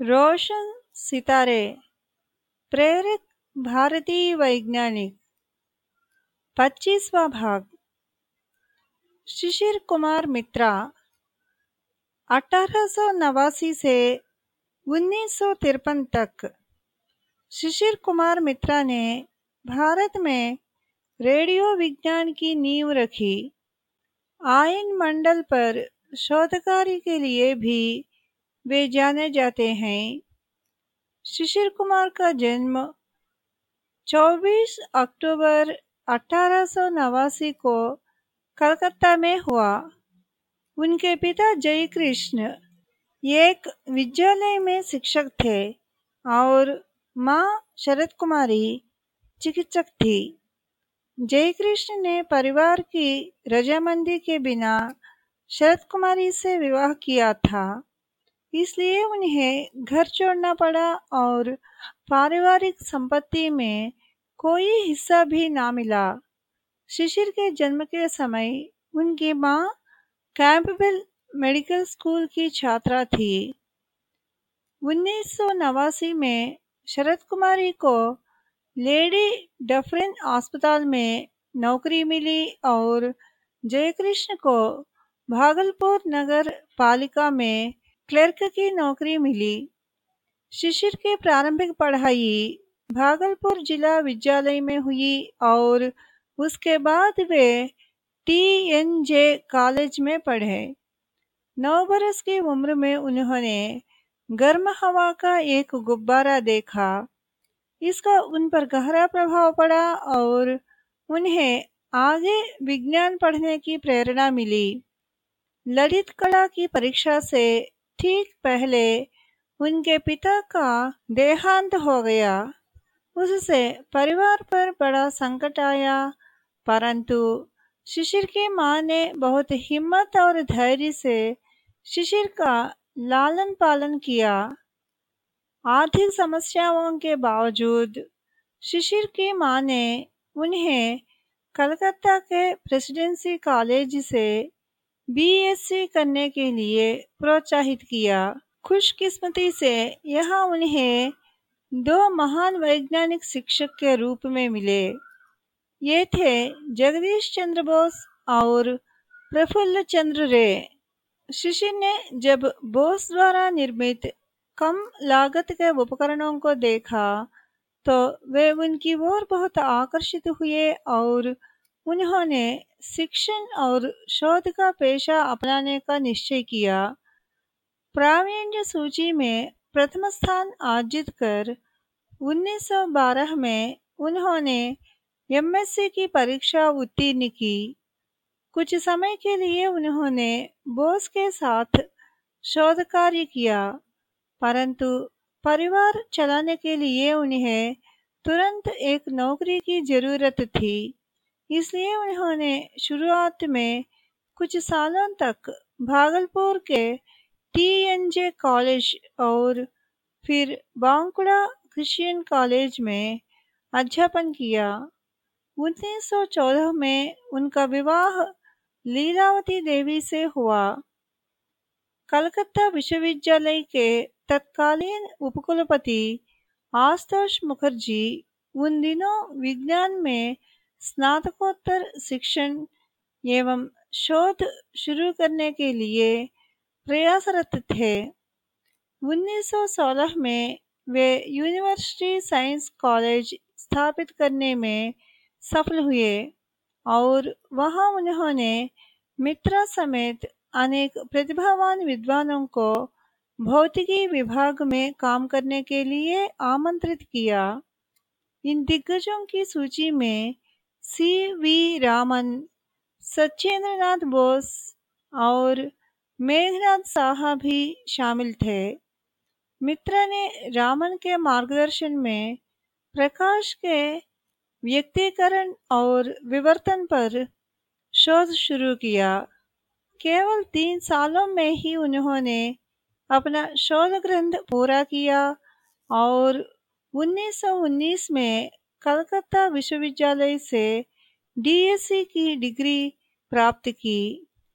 रोशन सितारे, प्रेरित भारतीय वैज्ञानिक, पच्चीसवा भाग। शिशिर कुमार मित्रा, अठारह से उन्नीस सौ तिरपन तक। शिशिर कुमार मित्रा ने भारत में रेडियो विज्ञान की नींव रखी। आयन मंडल पर शोध कार्य के लिए भी वे जाने जाते हैं। शिशिर कुमार का जन्म 24 अक्टूबर अठारह को कलकत्ता में हुआ। उनके पिता जय कृष्ण एक विद्यालय में शिक्षक थे और माँ शरद कुमारी चिकित्सक थी। जय कृष्ण ने परिवार की रजामंदी के बिना शरद कुमारी से विवाह किया था। इसलिए उन्हें घर छोड़ना पड़ा और पारिवारिक संपत्ति में कोई हिस्सा भी ना मिला। शिशिर के जन्म के समय उनकी माँ कैंपबेल मेडिकल स्कूल की छात्रा थी। उन्नीस सौ नवासी में शरद कुमारी को लेडी डफरिन अस्पताल में नौकरी मिली और जयकृष्ण को भागलपुर नगर पालिका में क्लर्क की नौकरी मिली। शिशिर की प्रारंभिक पढ़ाई भागलपुर जिला विद्यालय में हुई और उसके बाद वे टी एन जे कॉलेज में पढ़े। नौ बरस की उम्र में उन्होंने गर्म हवा का एक गुब्बारा देखा। इसका उन पर गहरा प्रभाव पड़ा और उन्हें आगे विज्ञान पढ़ने की प्रेरणा मिली। ललित कला की परीक्षा से ठीक पहले उनके पिता का देहांत हो गया। उससे परिवार पर बड़ा संकट आया, परंतु शिशिर की माँ ने बहुत हिम्मत और धैर्य से शिशिर का लालन पालन किया। आर्थिक समस्याओं के बावजूद शिशिर की माँ ने उन्हें कलकत्ता के प्रेसिडेंसी कॉलेज से बीएससी करने के लिए प्रोत्साहित किया। खुशकिस्मती से यहाँ उन्हें दो महान वैज्ञानिक शिक्षक के रूप में मिले। ये थे जगदीश चंद्र बोस और प्रफुल्ल चंद्र रे। शिशिर ने जब बोस द्वारा निर्मित कम लागत के उपकरणों को देखा तो वे उनकी ओर बहुत आकर्षित हुए और उन्होंने शिक्षण और शोध का पेशा अपनाने का निश्चय किया। प्रावीण्य सूची में प्रथम स्थान अर्जित कर 1912 में उन्होंने एमएससी की परीक्षा उत्तीर्ण की। कुछ समय के लिए उन्होंने बोस के साथ शोध कार्य किया, परंतु परिवार चलाने के लिए उन्हें तुरंत एक नौकरी की ज़रूरत थी। इसलिए उन्होंने शुरुआत में कुछ सालों तक भागलपुर के टीएनजे कॉलेज और फिर बांकुड़ा क्रिश्चियन कॉलेज में अध्यापन किया। 1914 में उनका विवाह लीलावती देवी से हुआ। कलकत्ता विश्वविद्यालय के तत्कालीन उपकुलपति आशुतोष मुखर्जी उन दिनों विज्ञान में स्नातकोत्तर शिक्षण एवं शोध शुरू करने के लिए प्रयासरत थे। 1916 में वे यूनिवर्सिटी साइंस कॉलेज स्थापित करने में सफल हुए और वहाँ उन्होंने मित्रा समेत अनेक प्रतिभावान विद्वानों को भौतिकी विभाग में काम करने के लिए आमंत्रित किया। इन दिग्गजों की सूची में सी वी रामन सत्येंद्रनाथ बोस और मेघनाथ साहा भी शामिल थे। मित्रा ने रामन के मार्गदर्शन में प्रकाश के व्यक्तिकरण और विवर्तन पर शोध शुरू किया। केवल तीन सालों में ही उन्होंने अपना शोध ग्रंथ पूरा किया और 1919 में कलकत्ता विश्वविद्यालय से डीएससी की डिग्री प्राप्त की।